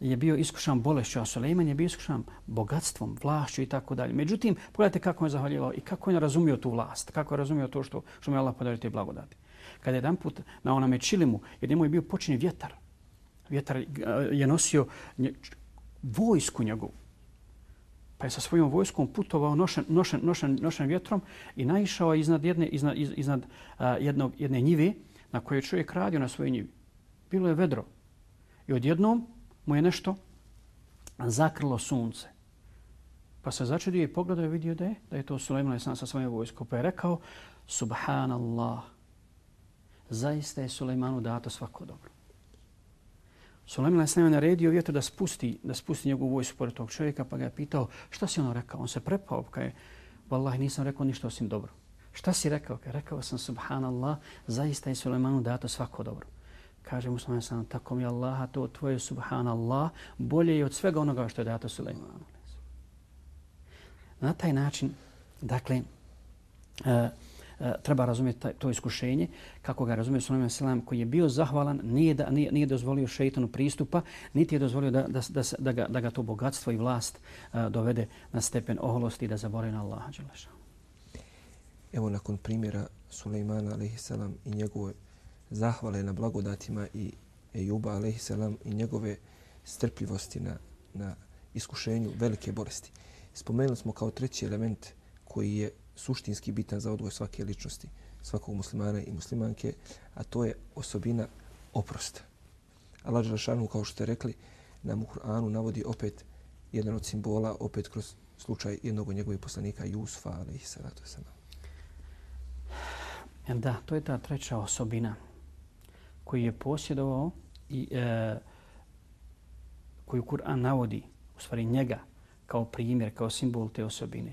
je bio iskušan bolešću, a Sulejman je bio iskušan bogatstvom, vlašću i tako dalje. Međutim, pogledajte kako je zahvaljivao i kako je razumio tu vlast, kako je razumio to što, što mu je Allah podario te blagodati. Kada je jedan put na onome čilimu, jer njemu je bio počinje vjetar. Vjetar eh, je nosio vojsku njegovu pa je sa svojom vojskom putovao nošen, nošen, nošen, nošen vjetrom i naišao je iznad, jedne, iznad, iznad uh, jednog, jedne njive na kojoj je čovjek radio na svojoj njivi. Bilo je vedro. I odjednom mu je nešto zakrlo sunce. Pa se začudio i pogledao i vidio da je, da je to Sulejman Lesan sa svojom vojskom. Pa je rekao, Subhanallah, zaista je Sulejmanu dato svako dobro. Sulejman Lesan je naredio vjetru da spusti, da spusti njegovu vojsku pored tog čovjeka, pa ga je pitao šta si ono rekao. On se prepao, pa je, vallahi nisam rekao ništa osim dobro. Šta si rekao? Kaj rekao sam, subhanallah, zaista je Sulejmanu dato svako dobro. Kaže mu sam, tako mi Allaha, to tvoje subhanallah, bolje je od svega onoga što je dato Sulejmanu. Na taj način, dakle, e, E, treba razumjeti taj, to iskušenje, kako ga razumije Sulejman Selam, koji je bio zahvalan, nije, da, nije, nije dozvolio šeitanu pristupa, niti je dozvolio da, da, da, da, ga, da ga to bogatstvo i vlast e, dovede na stepen oholosti i da zaboravi na Allaha. Evo nakon primjera Sulejmana a.s. i njegove zahvale na blagodatima i Ejuba a.s. i njegove strpljivosti na, na iskušenju velike bolesti. Spomenuli smo kao treći element koji je suštinski bitan za odgoj svake ličnosti, svakog muslimana i muslimanke, a to je osobina oprosta. Allah Đelešanu, kao što ste rekli, nam u Kur'anu navodi opet jedan od simbola, opet kroz slučaj jednog od njegovih poslanika, Jusfa, ali i salatu sama. Da, to je ta treća osobina koju je posjedovao i e, koju Kur'an navodi, u stvari njega, kao primjer, kao simbol te osobine.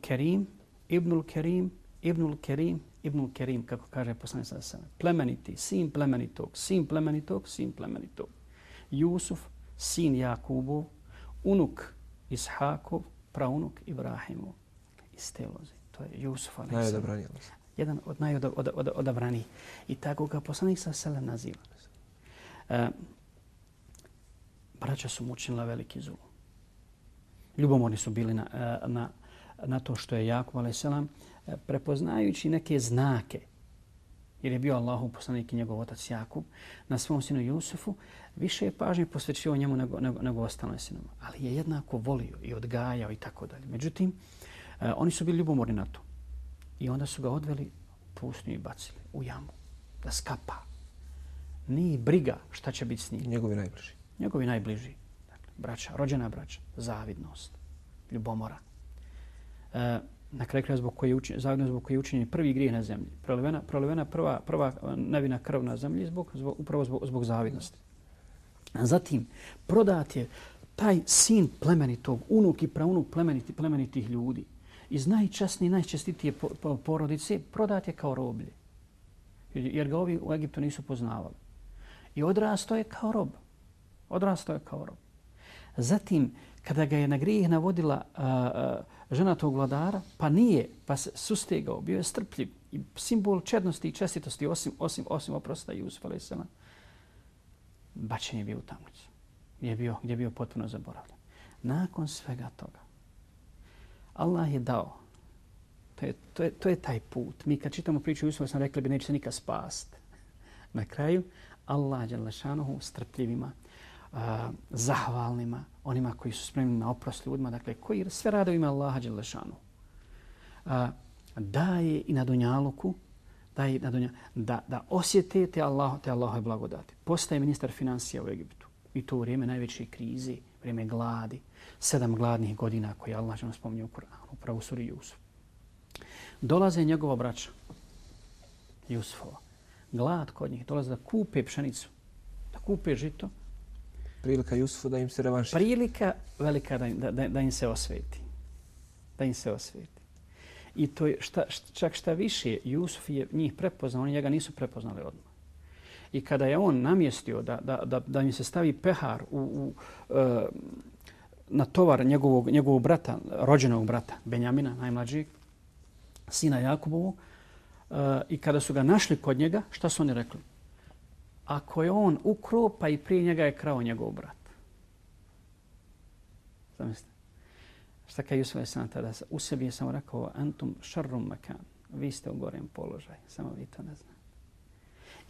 Kerim, Ibnul Kerim, Ibnul Kerim, Ibnul Kerim, kako kaže poslanik sa sebe. Plemeniti, sin plemenitog, sin plemenitog, sin plemenitog. Jusuf, sin Jakubov, unuk Ishakov, praunuk Ibrahimov. Iz te loze. To je Jusuf. Najodabraniji. Jedan od najodabranijih. I tako ga poslanik sa sebe naziva. E, braća su mučinila veliki zulu. Ljubomorni su bili na, e, na na to što je Jakub a.s. E, prepoznajući neke znake, jer je bio Allahu poslanik i njegov otac Jakub, na svom sinu Jusufu, više je pažnje posvećio njemu nego, nego, nego ostalim sinom. Ali je jednako volio i odgajao i tako dalje. Međutim, eh, oni su bili ljubomorni na to. I onda su ga odveli pustinju i bacili u jamu da skapa. Ni briga šta će biti s njim. Njegovi najbliži. Njegovi najbliži. Dakle, braća, rođena braća, zavidnost, ljubomora. E, na kraju kraja zbog koje zajedno zbog koje je učinjen prvi grijeh na zemlji. Prolivena, prolivena prva, prva nevina krv na zemlji zbog, zbog, upravo zbog, zbog zavidnosti. A zatim, prodat je taj sin plemenitog, unuk i praunuk plemeniti, plemenitih ljudi iz najčasnije, najčestitije porodice, prodat je kao roblje. Jer ga ovi u Egiptu nisu poznavali. I odrasto je kao rob. Odrasto je kao rob. Zatim, kada ga je na grijeh navodila a, a, žena tog vladara, pa nije, pa se sustegao, bio je strpljiv, i simbol čednosti i čestitosti osim, osim, osim oprosta Jusuf a.s. bačen je bio u tamnicu. Gdje je bio, gdje je bio potpuno zaboravljen. Nakon svega toga, Allah je dao, to je, to je, to je taj put. Mi kad čitamo priču Jusufa, sam rekli bi neće se nikad spast. [laughs] Na kraju, Allah je lešanohu strpljivima, uh, zahvalnima, onima koji su spremni na oprost ljudima, dakle, koji sve rade u ime Allaha Đelešanu. Uh, daje i na Dunjaluku, daje na dunja, da, da osjete te, Allah, te Allahove blagodati. Postaje ministar financija u Egiptu i to u vrijeme najveće krize, vrijeme gladi, sedam gladnih godina koje Allah nam spominje u Kur'anu, upravo suri Jusuf. Dolaze njegova braća, Jusufova. Glad kod njih, dolaze da kupe pšenicu, da kupe žito. Prilika Jusufu da im se revanši. Prilika velika da, da, da, da im se osveti. Da im se osveti. I to je šta, čak šta više, Jusuf je njih prepoznao, oni njega nisu prepoznali odmah. I kada je on namjestio da, da, da, da im se stavi pehar u, u, e, na tovar njegovog, njegovog brata, rođenog brata, Benjamina, najmlađeg, sina Jakubovog, e, i kada su ga našli kod njega, šta su oni rekli? Ako je on ukro, pa i prije njega je krao njegov brat. Zamislite. Šta kaj Jusuf Esan tada? U sebi je samo rekao, antum šarrum makan. Vi ste u gorem položaju. Samo vi to ne znate.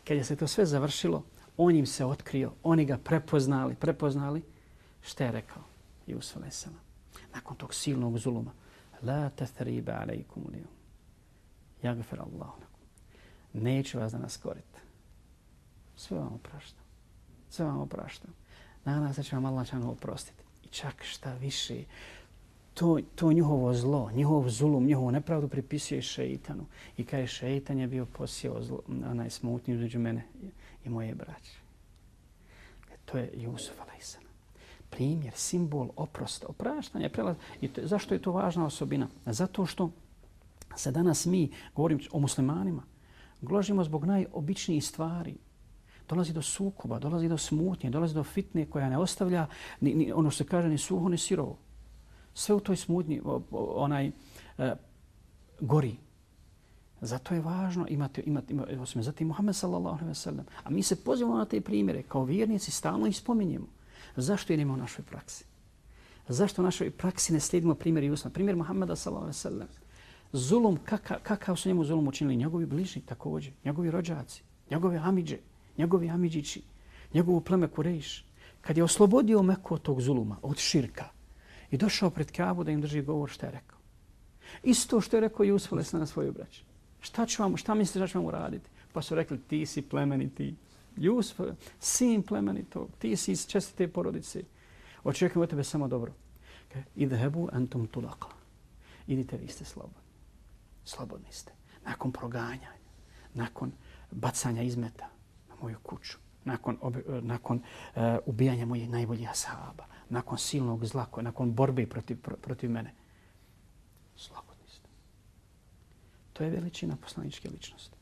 Kad je se to sve završilo, on im se otkrio, oni ga prepoznali, prepoznali. Šta je rekao Jusuf a.s. Nakon tog silnog zuluma. La tathriba alaikum lijom. Jagfir Allah. Neću vas da nas korite. Sve vam opraštam. Sve vam opraštam. Nadam se će vam Allah čanu oprostiti. I čak šta više, to, to njihovo zlo, njihov zulum, njihovu nepravdu pripisuje šeitanu. I kaže šeitan je bio posijao zlo, onaj smutnji između mene i moje braće. E, to je Jusuf a.s. Primjer, simbol oprosta, opraštanja, prelaz. I to, zašto je to važna osobina? Zato što se danas mi, govorim o muslimanima, gložimo zbog najobičnijih stvari. Dolazi do sukoba, dolazi do smutnje, dolazi do fitne koja ne ostavlja ni, ni ono što se kaže ni suho, ni sirovo sve u toj smutnji onaj e, gori. Zato je važno imati, imati, imati zatim Muhammed sallallahu alaihi ve sellem. A mi se pozivamo na te primjere. Kao vjernici stalno ih spominjemo. Zašto je u našoj praksi? Zašto u našoj praksi ne slijedimo primjer Jusma? Primjer Muhammeda sallallahu alaihi ve sellem. Zulum, kaka, kakav su njemu zulum učinili? Njegovi bližnji također, njegovi rođaci, njegovi amidže, njegovi amidžići, njegovo pleme Kurejš. Kad je oslobodio Meku od tog zuluma, od širka, i došao pred Kabu da im drži govor što je rekao. Isto što je rekao Jusuf Lesna na svoju braću. Šta, ću vam, šta mislite da ću vam uraditi? Pa su rekli ti si plemeniti. Jusuf, sin plemenitog, ti si iz čestite porodice. Očekujem od tebe samo dobro. Idhebu entum tulaka. Idite, vi ste slobodni. Slobodni ste. Nakon proganjanja, nakon bacanja izmeta na moju kuću, nakon, obi, e, nakon uh, ubijanja mojih najboljih ashaba, nakon silnog zla, nakon borbe protiv, protiv mene. Slobodni ste. To je veličina poslaničke ličnosti.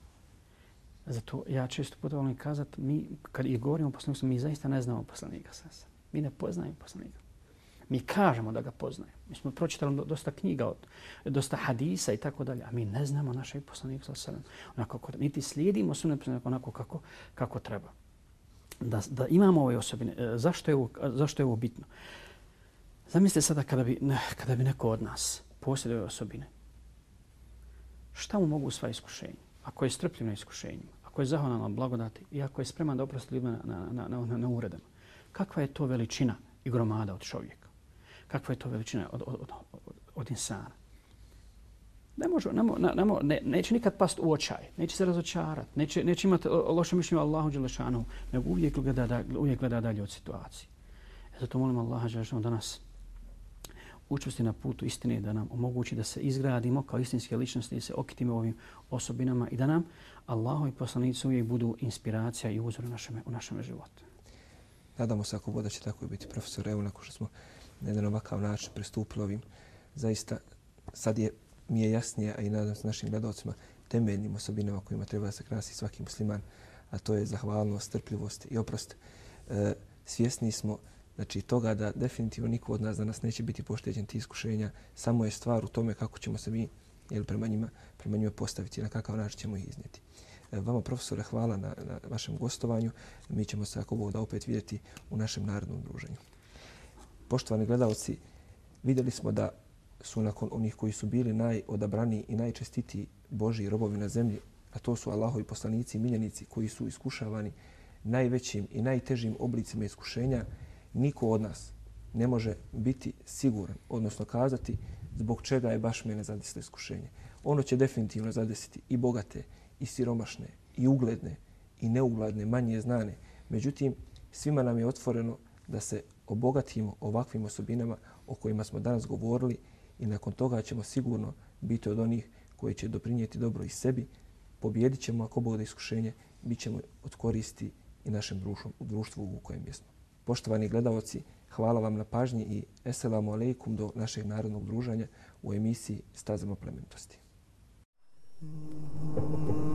Zato ja često puta volim kazati, mi, kad i govorimo o poslaniku, mi zaista ne znamo poslanika sasa. Mi ne poznajemo poslanika. Mi kažemo da ga poznajemo. Mi smo pročitali dosta knjiga, od, dosta hadisa i tako dalje, a mi ne znamo našeg poslanika sasa. Onako, kako, niti slijedimo sunet onako kako, kako treba da, da imamo ove osobine. E, zašto je ovo, zašto je ovo bitno? Zamislite sada kada bi, ne, kada bi neko od nas posjeduje osobine. Šta mu mogu sva iskušenja? Ako je strpljiv na iskušenjima, ako je zahvalan na blagodati i ako je spreman da oprosti ljudima na, na, na, na, na uredama, kakva je to veličina i gromada od čovjeka? Kakva je to veličina od, od, od, od, od insana? Ne može, ne, ne, ne, neće nikad past u očaj, neće se razočarati, neće, neće imati e, loše mišljenje o Allahu Đelešanu, nego uvijek gleda, da, uvijek gleda dalje od situacije. E zato molim Allaha Đelešanu da nas učvrsti na putu istine, da nam omogući da se izgradimo kao istinske ličnosti, i se okitimo ovim osobinama i da nam Allahu i poslanici uvijek budu inspiracija i uzor u našem, u našem životu. Nadamo se ako voda će tako biti profesor, evo nakon što smo na jedan ovakav način pristupili ovim, zaista sad je mi je jasnije, a i nadam se našim gledalcima, temeljnim osobinama kojima treba da se krasi svaki musliman, a to je zahvalnost, strpljivost i oprost. E, svjesni smo znači, toga da definitivno niko od nas danas neće biti pošteđen ti iskušenja, samo je stvar u tome kako ćemo se mi jel, prema, njima, prema njima postaviti, na kakav način ćemo ih iznijeti. E, vama, profesore, hvala na, na vašem gostovanju. Mi ćemo se, ako Bog da, opet vidjeti u našem narodnom druženju. Poštovani gledalci, vidjeli smo da su nakon onih koji su bili najodabraniji i najčestitiji Boži robovi na zemlji, a to su Allahovi poslanici i miljenici koji su iskušavani najvećim i najtežim oblicima iskušenja, niko od nas ne može biti siguran, odnosno kazati zbog čega je baš mene zadesilo iskušenje. Ono će definitivno zadesiti i bogate, i siromašne, i ugledne, i neugledne, manje znane. Međutim, svima nam je otvoreno da se obogatimo ovakvim osobinama o kojima smo danas govorili i nakon toga ćemo sigurno biti od onih koji će doprinijeti dobro i sebi. Pobjedit ćemo ako bude iskušenje, bit ćemo od koristi i našem društvu, u društvu u kojem jesmo. Poštovani gledalci, hvala vam na pažnji i eselamu alaikum do našeg narodnog družanja u emisiji Stazama plementosti. Mm -hmm.